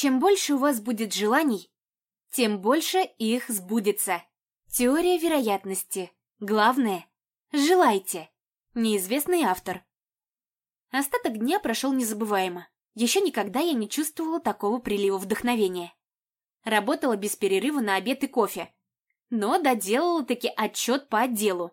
Чем больше у вас будет желаний, тем больше их сбудется. Теория вероятности. Главное – желайте. Неизвестный автор. Остаток дня прошел незабываемо. Еще никогда я не чувствовала такого прилива вдохновения. Работала без перерыва на обед и кофе. Но доделала таки отчет по отделу.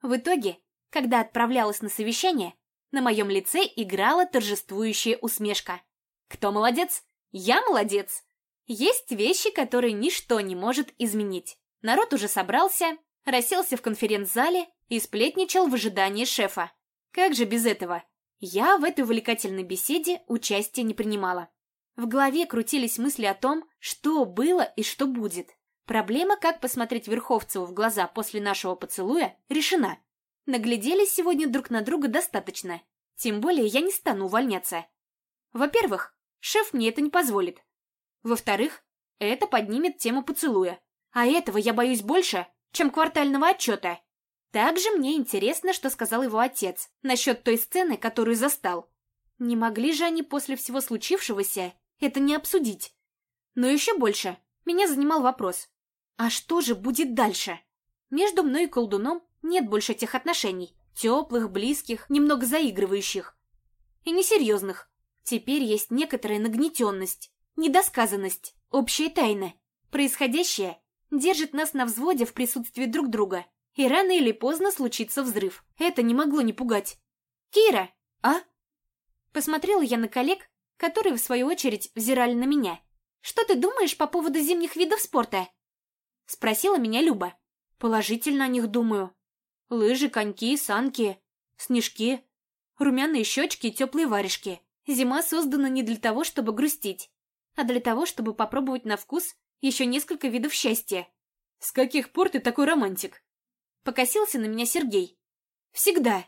В итоге, когда отправлялась на совещание, на моем лице играла торжествующая усмешка. Кто молодец? Я молодец. Есть вещи, которые ничто не может изменить. Народ уже собрался, расселся в конференц-зале и сплетничал в ожидании шефа. Как же без этого? Я в этой увлекательной беседе участия не принимала. В голове крутились мысли о том, что было и что будет. Проблема, как посмотреть Верховцеву в глаза после нашего поцелуя, решена. Нагляделись сегодня друг на друга достаточно. Тем более я не стану увольняться. Во-первых, шеф мне это не позволит. Во-вторых, это поднимет тему поцелуя. А этого я боюсь больше, чем квартального отчета. Также мне интересно, что сказал его отец насчет той сцены, которую застал. Не могли же они после всего случившегося это не обсудить? Но еще больше меня занимал вопрос. А что же будет дальше? Между мной и колдуном нет больше тех отношений. Теплых, близких, немного заигрывающих. И несерьезных. Теперь есть некоторая нагнетенность, недосказанность, общая тайна. Происходящее держит нас на взводе в присутствии друг друга. И рано или поздно случится взрыв. Это не могло не пугать. «Кира!» «А?» Посмотрела я на коллег, которые, в свою очередь, взирали на меня. «Что ты думаешь по поводу зимних видов спорта?» Спросила меня Люба. «Положительно о них думаю. Лыжи, коньки, санки, снежки, румяные щечки и теплые варежки. Зима создана не для того, чтобы грустить, а для того, чтобы попробовать на вкус еще несколько видов счастья. С каких пор ты такой романтик? Покосился на меня Сергей. Всегда.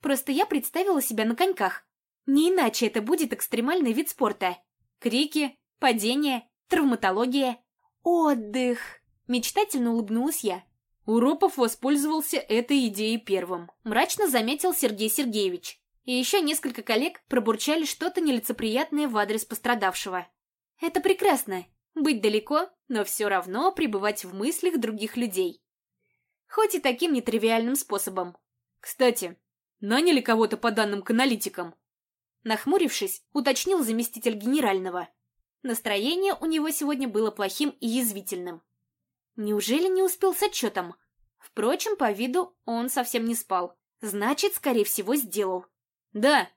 Просто я представила себя на коньках. Не иначе это будет экстремальный вид спорта. Крики, падения, травматология. Отдых. Мечтательно улыбнулась я. Уропов воспользовался этой идеей первым. Мрачно заметил Сергей Сергеевич. И еще несколько коллег пробурчали что-то нелицеприятное в адрес пострадавшего. Это прекрасно. Быть далеко, но все равно пребывать в мыслях других людей. Хоть и таким нетривиальным способом. Кстати, наняли кого-то по данным к аналитикам? Нахмурившись, уточнил заместитель генерального. Настроение у него сегодня было плохим и язвительным. Неужели не успел с отчетом? Впрочем, по виду он совсем не спал. Значит, скорее всего, сделал. Да.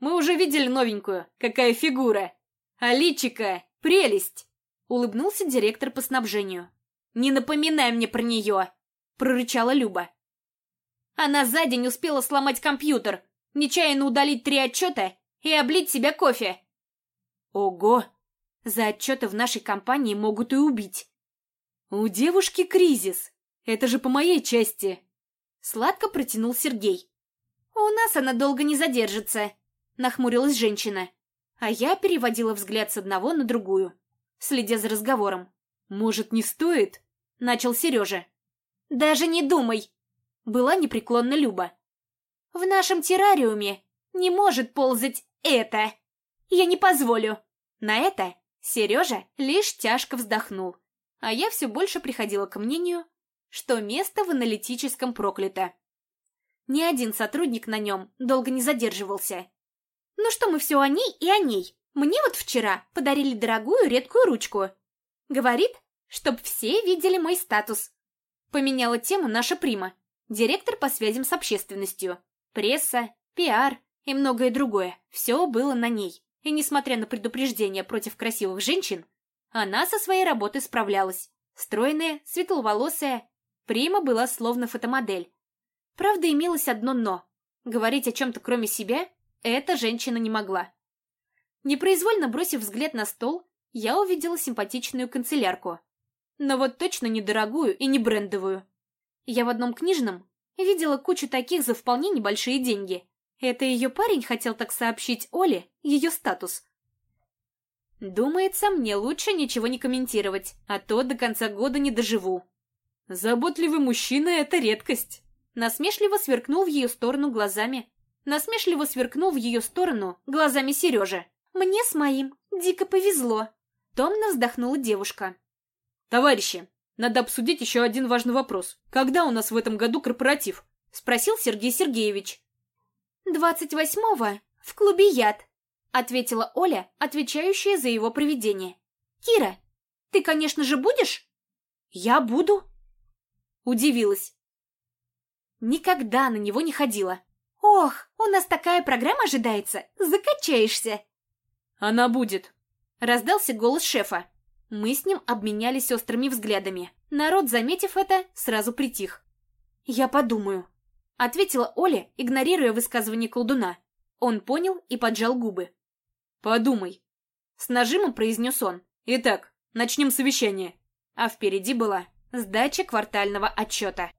Мы уже видели новенькую. Какая фигура. А личика — прелесть. Улыбнулся директор по снабжению. Не напоминай мне про нее, прорычала Люба. Она за день успела сломать компьютер, нечаянно удалить три отчета и облить себя кофе. Ого! За отчеты в нашей компании могут и убить. «У девушки кризис. Это же по моей части». Сладко протянул Сергей. «У нас она долго не задержится», — нахмурилась женщина. А я переводила взгляд с одного на другую, следя за разговором. «Может, не стоит?» — начал Сережа. «Даже не думай!» — была непреклонна Люба. «В нашем террариуме не может ползать это! Я не позволю!» На это Сережа лишь тяжко вздохнул а я все больше приходила к мнению, что место в аналитическом проклято. Ни один сотрудник на нем долго не задерживался. Ну что мы все о ней и о ней? Мне вот вчера подарили дорогую редкую ручку. Говорит, чтоб все видели мой статус. Поменяла тему наша прима, директор по связям с общественностью. Пресса, пиар и многое другое. Все было на ней. И несмотря на предупреждения против красивых женщин, она со своей работой справлялась. Стройная, светловолосая. Прима была словно фотомодель. Правда, имелось одно «но». Говорить о чем-то кроме себя эта женщина не могла. Непроизвольно бросив взгляд на стол, я увидела симпатичную канцелярку. Но вот точно не дорогую и не брендовую. Я в одном книжном видела кучу таких за вполне небольшие деньги. Это ее парень хотел так сообщить Оле ее статус. Думается, мне лучше ничего не комментировать, а то до конца года не доживу. Заботливый мужчина — это редкость. Насмешливо сверкнул в ее сторону глазами. Насмешливо сверкнул в ее сторону глазами Сережа. Мне с моим дико повезло. Томно вздохнула девушка. Товарищи, надо обсудить еще один важный вопрос. Когда у нас в этом году корпоратив? Спросил Сергей Сергеевич. «Двадцать восьмого в клубе Яд», — ответила Оля, отвечающая за его проведение. «Кира, ты, конечно же, будешь?» «Я буду?» Удивилась. Никогда на него не ходила. «Ох, у нас такая программа ожидается, закачаешься!» «Она будет!» Раздался голос шефа. Мы с ним обменялись острыми взглядами. Народ, заметив это, сразу притих. «Я подумаю», — ответила Оля, игнорируя высказывание колдуна. Он понял и поджал губы. «Подумай», — с нажимом произнес он. «Итак, начнем совещание». А впереди была сдача квартального отчета.